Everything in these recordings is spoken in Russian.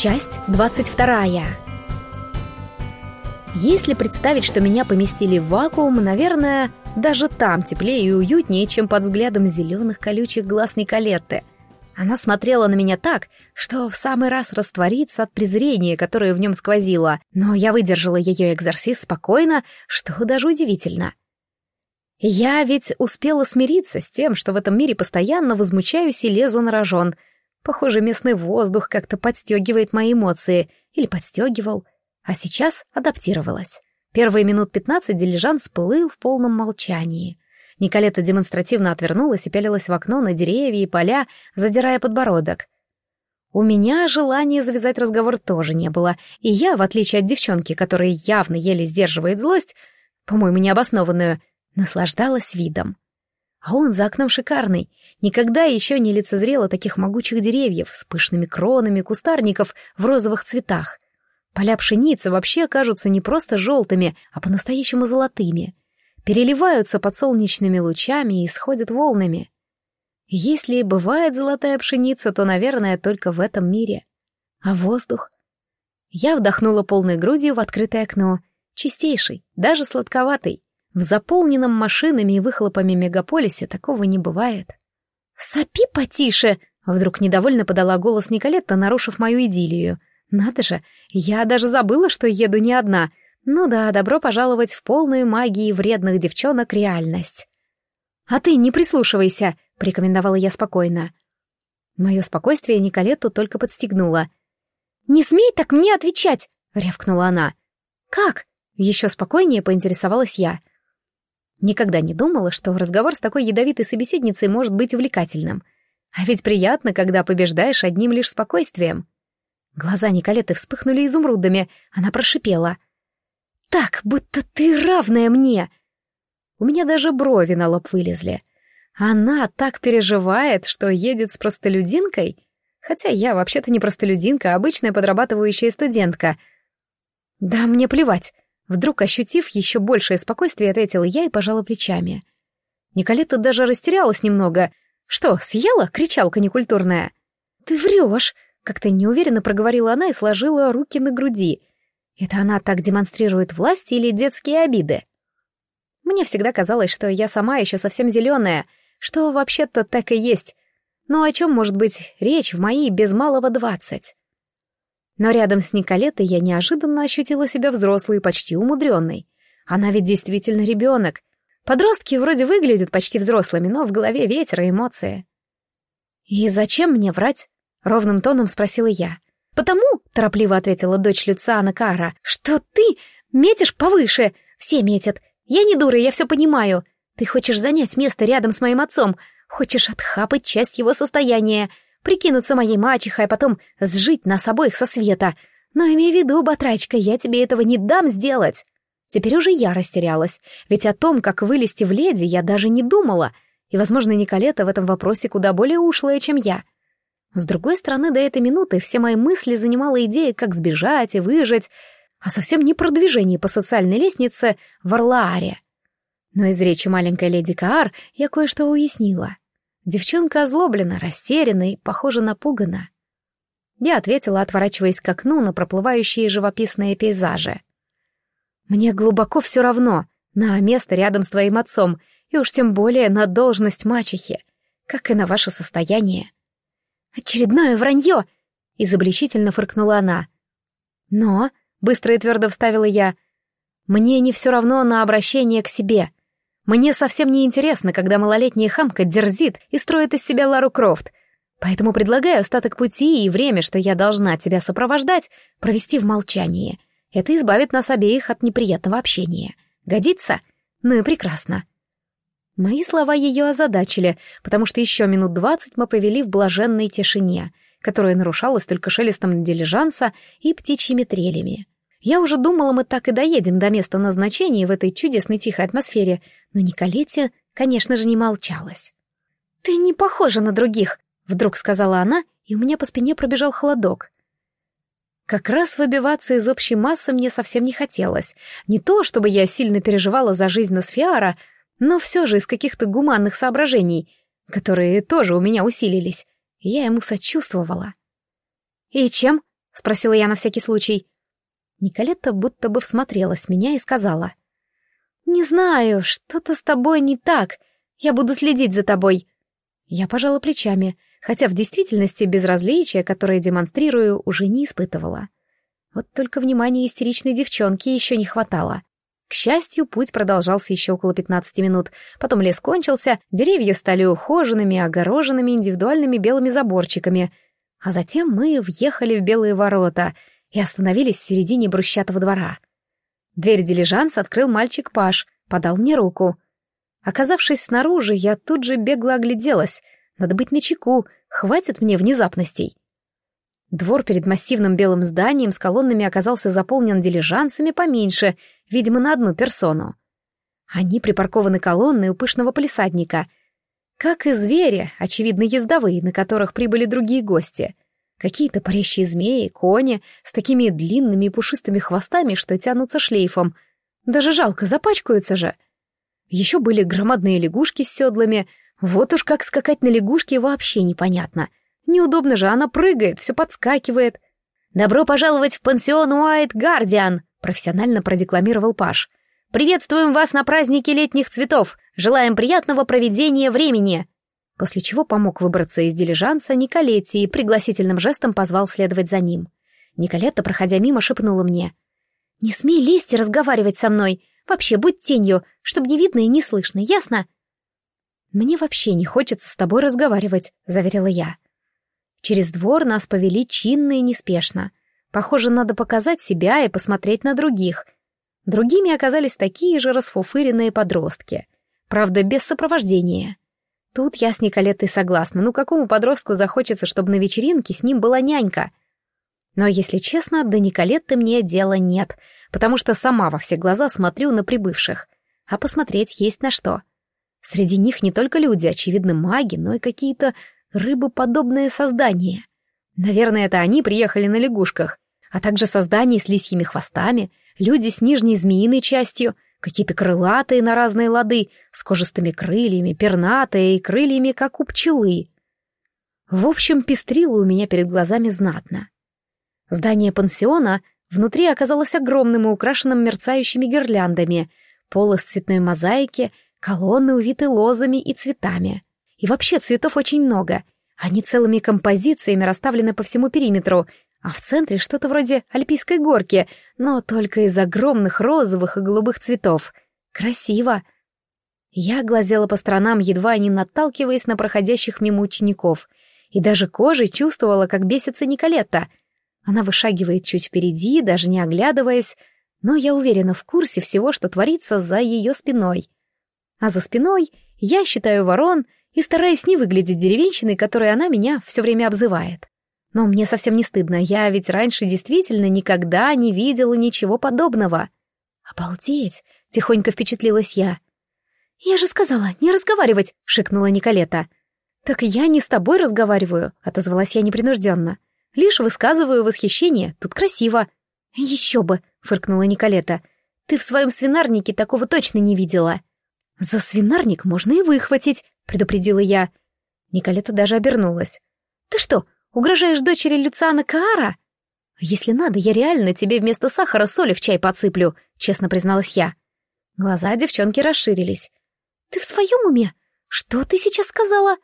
Часть 22. Если представить, что меня поместили в вакуум, наверное, даже там теплее и уютнее, чем под взглядом зеленых колючих глаз Николетты. Она смотрела на меня так, что в самый раз раствориться от презрения, которое в нем сквозило, но я выдержала ее экзорсис спокойно, что даже удивительно. Я ведь успела смириться с тем, что в этом мире постоянно возмущаюсь и лезу на рожон — Похоже, местный воздух как-то подстегивает мои эмоции. Или подстегивал. А сейчас адаптировалась. Первые минут пятнадцать дилижанс плыл в полном молчании. Николета демонстративно отвернулась и пялилась в окно на деревья и поля, задирая подбородок. У меня желания завязать разговор тоже не было, и я, в отличие от девчонки, которая явно еле сдерживает злость, по-моему, необоснованную, наслаждалась видом. А он за окном шикарный, Никогда еще не лицезрела таких могучих деревьев с пышными кронами кустарников в розовых цветах. Поля пшеницы вообще кажутся не просто желтыми, а по-настоящему золотыми. Переливаются под солнечными лучами и сходят волнами. Если бывает золотая пшеница, то, наверное, только в этом мире. А воздух? Я вдохнула полной грудью в открытое окно. Чистейший, даже сладковатый. В заполненном машинами и выхлопами мегаполисе такого не бывает. «Сопи потише!» — вдруг недовольно подала голос Николетта, нарушив мою идиллию. «Надо же, я даже забыла, что еду не одна. Ну да, добро пожаловать в полную магии вредных девчонок реальность». «А ты не прислушивайся», — порекомендовала я спокойно. Мое спокойствие Николетту только подстегнуло. «Не смей так мне отвечать!» — рявкнула она. «Как?» — еще спокойнее поинтересовалась я. Никогда не думала, что разговор с такой ядовитой собеседницей может быть увлекательным. А ведь приятно, когда побеждаешь одним лишь спокойствием. Глаза Николеты вспыхнули изумрудами, она прошипела. «Так, будто ты равная мне!» У меня даже брови на лоб вылезли. Она так переживает, что едет с простолюдинкой? Хотя я вообще-то не простолюдинка, а обычная подрабатывающая студентка. Да мне плевать. Вдруг, ощутив еще большее спокойствие, ответила я и пожала плечами. Николета даже растерялась немного. «Что, съела?» — кричалка некультурная. «Ты врешь!» — как-то неуверенно проговорила она и сложила руки на груди. «Это она так демонстрирует власть или детские обиды?» Мне всегда казалось, что я сама еще совсем зеленая, что вообще-то так и есть. Но о чем может быть речь в мои без малого двадцать? Но рядом с Николетой я неожиданно ощутила себя взрослой и почти умудренной. Она ведь действительно ребенок. Подростки вроде выглядят почти взрослыми, но в голове ветер и эмоции. «И зачем мне врать?» — ровным тоном спросила я. «Потому», — торопливо ответила дочь Люциана Кара, «что ты метишь повыше. Все метят. Я не дура, я все понимаю. Ты хочешь занять место рядом с моим отцом, хочешь отхапать часть его состояния прикинуться моей мачехой, а потом сжить нас обоих со света. Но имей в виду, батрачка, я тебе этого не дам сделать. Теперь уже я растерялась, ведь о том, как вылезти в леди, я даже не думала, и, возможно, Николета в этом вопросе куда более ушлая, чем я. С другой стороны, до этой минуты все мои мысли занимала идея, как сбежать и выжить, а совсем не продвижение по социальной лестнице в Орлааре. Но из речи маленькой леди Каар я кое-что уяснила — Девчонка озлоблена, растеряна и, похоже, напугана. Я ответила, отворачиваясь к окну на проплывающие живописные пейзажи. «Мне глубоко все равно на место рядом с твоим отцом, и уж тем более на должность мачехи, как и на ваше состояние». «Очередное вранье!» — изобличительно фыркнула она. «Но», — быстро и твердо вставила я, — «мне не все равно на обращение к себе. Мне совсем не интересно, когда малолетняя хамка дерзит и строит из себя Лару Крофт. Поэтому предлагаю остаток пути и время, что я должна тебя сопровождать, провести в молчании. Это избавит нас обеих от неприятного общения. Годится? Ну и прекрасно. Мои слова ее озадачили, потому что еще минут двадцать мы провели в блаженной тишине, которая нарушалась только шелестом дилижанса и птичьими трелями. Я уже думала, мы так и доедем до места назначения в этой чудесной тихой атмосфере, но Николете, конечно же, не молчалась. «Ты не похожа на других», — вдруг сказала она, и у меня по спине пробежал холодок. Как раз выбиваться из общей массы мне совсем не хотелось. Не то, чтобы я сильно переживала за жизнь Носфиара, но все же из каких-то гуманных соображений, которые тоже у меня усилились, я ему сочувствовала. «И чем?» спросила я на всякий случай. Николетта будто бы всмотрелась меня и сказала. «Не знаю, что-то с тобой не так. Я буду следить за тобой». Я пожала плечами, хотя в действительности безразличия, которое демонстрирую, уже не испытывала. Вот только внимания истеричной девчонки еще не хватало. К счастью, путь продолжался еще около 15 минут. Потом лес кончился, деревья стали ухоженными, огороженными индивидуальными белыми заборчиками. А затем мы въехали в белые ворота и остановились в середине брусчатого двора. Дверь дилижанса открыл мальчик Паш, подал мне руку. Оказавшись снаружи, я тут же бегло огляделась. Надо быть начеку, хватит мне внезапностей. Двор перед массивным белым зданием с колоннами оказался заполнен дилижансами поменьше, видимо, на одну персону. Они припаркованы колонной у пышного полисадника. Как и звери, очевидно, ездовые, на которых прибыли другие гости. Какие-то парящие змеи, кони с такими длинными и пушистыми хвостами, что тянутся шлейфом. Даже жалко, запачкаются же. Еще были громадные лягушки с седлами. Вот уж как скакать на лягушке вообще непонятно — Неудобно же, она прыгает, все подскакивает. «Добро пожаловать в пансион Уайт Гардиан», — профессионально продекламировал Паш. «Приветствуем вас на празднике летних цветов. Желаем приятного проведения времени». После чего помог выбраться из дилижанса Николетти и пригласительным жестом позвал следовать за ним. Николетта, проходя мимо, шепнула мне. «Не смей лезть и разговаривать со мной. Вообще, будь тенью, чтобы не видно и не слышно, ясно?» «Мне вообще не хочется с тобой разговаривать», — заверила я. Через двор нас повели чинно и неспешно. Похоже, надо показать себя и посмотреть на других. Другими оказались такие же расфуфыренные подростки. Правда, без сопровождения. Тут я с Николетой согласна. Ну, какому подростку захочется, чтобы на вечеринке с ним была нянька? Но, если честно, до Николетты мне дела нет, потому что сама во все глаза смотрю на прибывших. А посмотреть есть на что. Среди них не только люди, очевидно, маги, но и какие-то рыбоподобное создание. Наверное, это они приехали на лягушках, а также создания с лисьими хвостами, люди с нижней змеиной частью, какие-то крылатые на разные лады, с кожистыми крыльями, пернатые и крыльями, как у пчелы. В общем, пестрило у меня перед глазами знатно. Здание пансиона внутри оказалось огромным и украшенным мерцающими гирляндами, пол из цветной мозаики, колонны увиты лозами и цветами — и вообще цветов очень много. Они целыми композициями расставлены по всему периметру, а в центре что-то вроде альпийской горки, но только из огромных розовых и голубых цветов. Красиво. Я глазела по сторонам, едва не наталкиваясь на проходящих мимо учеников, и даже кожей чувствовала, как бесится Николетта. Она вышагивает чуть впереди, даже не оглядываясь, но я уверена в курсе всего, что творится за ее спиной. А за спиной я считаю ворон — и стараюсь не выглядеть деревенщиной, которой она меня все время обзывает. Но мне совсем не стыдно, я ведь раньше действительно никогда не видела ничего подобного. «Обалдеть!» — тихонько впечатлилась я. «Я же сказала, не разговаривать!» — шикнула Николета. «Так я не с тобой разговариваю», — отозвалась я непринужденно. «Лишь высказываю восхищение, тут красиво». «Еще бы!» — фыркнула Николета. «Ты в своем свинарнике такого точно не видела». «За свинарник можно и выхватить», предупредила я. Николета даже обернулась. «Ты что, угрожаешь дочери Люциана Каара?» «Если надо, я реально тебе вместо сахара соли в чай подсыплю», — честно призналась я. Глаза девчонки расширились. «Ты в своем уме? Что ты сейчас сказала?»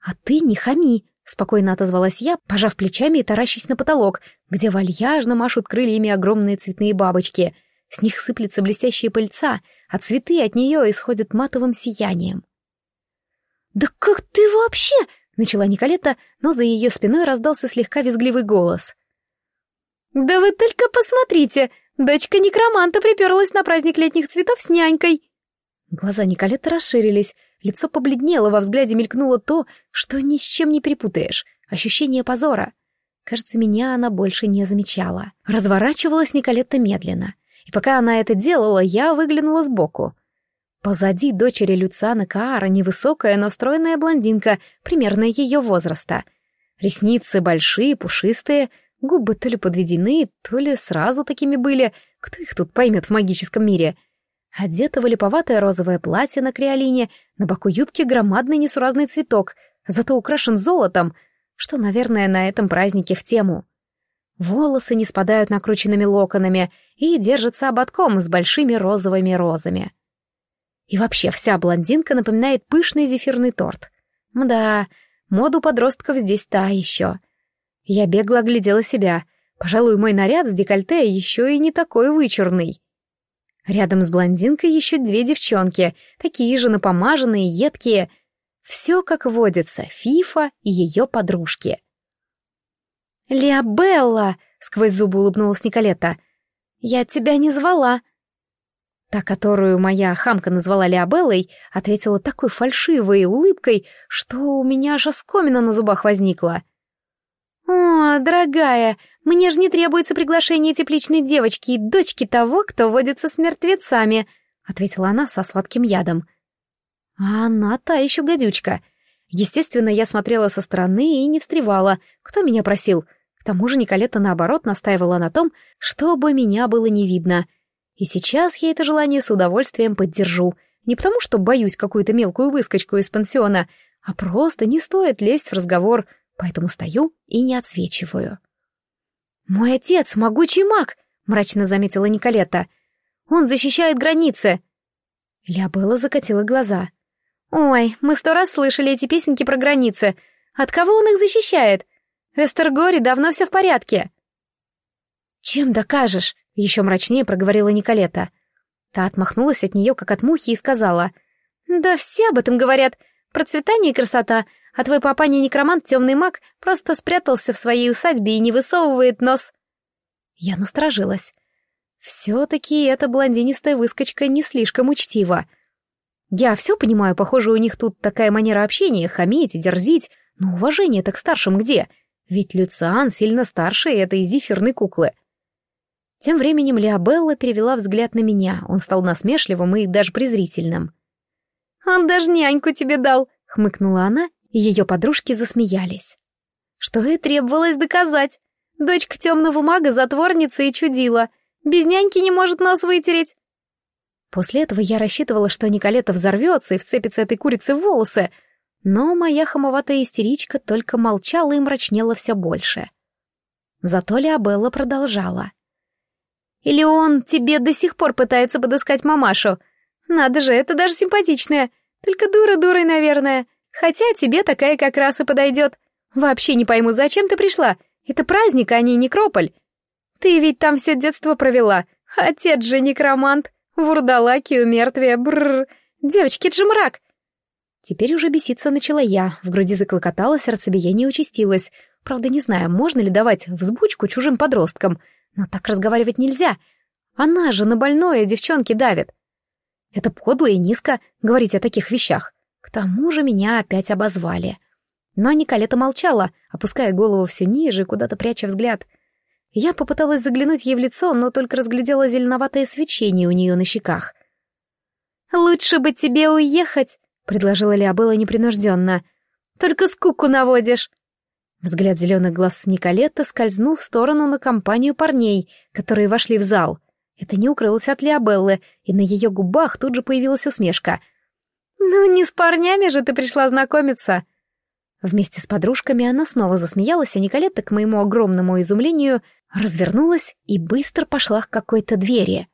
«А ты не хами», — спокойно отозвалась я, пожав плечами и таращись на потолок, где вальяжно машут крыльями огромные цветные бабочки. С них сыплется блестящая пыльца, а цветы от нее исходят матовым сиянием. «Да как ты вообще?» — начала Николета, но за ее спиной раздался слегка визгливый голос. «Да вы только посмотрите! Дочка некроманта приперлась на праздник летних цветов с нянькой!» Глаза Николеты расширились, лицо побледнело, во взгляде мелькнуло то, что ни с чем не перепутаешь — ощущение позора. Кажется, меня она больше не замечала. Разворачивалась Николетта медленно, и пока она это делала, я выглянула сбоку. Позади дочери Люциана Каара невысокая, но стройная блондинка, примерно ее возраста. Ресницы большие, пушистые, губы то ли подведены, то ли сразу такими были, кто их тут поймет в магическом мире. Одета в липоватое розовое платье на креолине, на боку юбки громадный несуразный цветок, зато украшен золотом, что, наверное, на этом празднике в тему. Волосы не спадают накрученными локонами и держатся ободком с большими розовыми розами. И вообще вся блондинка напоминает пышный зефирный торт. Мда, моду подростков здесь та еще. Я бегло оглядела себя. Пожалуй, мой наряд с декольте еще и не такой вычурный. Рядом с блондинкой еще две девчонки, такие же напомаженные, едкие. Все как водится, Фифа и ее подружки. «Леобелла!» — сквозь зубы улыбнулась Николета. «Я тебя не звала!» Та, которую моя хамка назвала Леобеллой, ответила такой фальшивой улыбкой, что у меня аж оскомина на зубах возникла. «О, дорогая, мне же не требуется приглашение тепличной девочки и дочки того, кто водится с мертвецами», — ответила она со сладким ядом. А она та еще гадючка. Естественно, я смотрела со стороны и не встревала. Кто меня просил? К тому же Николета, наоборот, настаивала на том, чтобы меня было не видно. И сейчас я это желание с удовольствием поддержу. Не потому, что боюсь какую-то мелкую выскочку из пансиона, а просто не стоит лезть в разговор, поэтому стою и не отсвечиваю. «Мой отец — могучий маг!» — мрачно заметила Николета. «Он защищает границы!» Лябелла закатила глаза. «Ой, мы сто раз слышали эти песенки про границы. От кого он их защищает? В Эстергоре давно все в порядке». «Чем докажешь?» — еще мрачнее проговорила Николета. Та отмахнулась от нее, как от мухи, и сказала. «Да все об этом говорят. Процветание и красота а твой папа не некромант, темный маг, просто спрятался в своей усадьбе и не высовывает нос. Я насторожилась. Все-таки эта блондинистая выскочка не слишком учтива. Я все понимаю, похоже, у них тут такая манера общения, хамить и дерзить, но уважение-то к старшим где? Ведь Люциан сильно старше этой зефирной куклы. Тем временем Леобелла перевела взгляд на меня, он стал насмешливым и даже презрительным. «Он даже няньку тебе дал», — хмыкнула она и ее подружки засмеялись. Что и требовалось доказать. Дочка темного мага затворница и чудила. Без няньки не может нос вытереть. После этого я рассчитывала, что Николета взорвется и вцепится этой курице в волосы, но моя хамоватая истеричка только молчала и мрачнела все больше. Зато Леобелла продолжала. «Или он тебе до сих пор пытается подыскать мамашу? Надо же, это даже симпатичная. Только дура дурой, наверное. Хотя тебе такая как раз и подойдет. Вообще не пойму, зачем ты пришла? Это праздник, а не некрополь. Ты ведь там все детство провела. Отец же некромант. Вурдалаки у мертвия, бррр. Девочки, это. Теперь уже беситься начала я. В груди заклокотало, сердцебиение участилось. Правда, не знаю, можно ли давать взбучку чужим подросткам. Но так разговаривать нельзя. Она же на больное девчонки давит. Это подло и низко говорить о таких вещах. К тому же меня опять обозвали. Но Николета молчала, опуская голову все ниже и куда-то пряча взгляд. Я попыталась заглянуть ей в лицо, но только разглядела зеленоватое свечение у нее на щеках. «Лучше бы тебе уехать», — предложила Леобелла непринужденно. «Только скуку наводишь». Взгляд зеленых глаз Николетты скользнул в сторону на компанию парней, которые вошли в зал. Это не укрылось от Леобеллы, и на ее губах тут же появилась усмешка — «Ну, не с парнями же ты пришла знакомиться!» Вместе с подружками она снова засмеялась, а Николетта, к моему огромному изумлению, развернулась и быстро пошла к какой-то двери.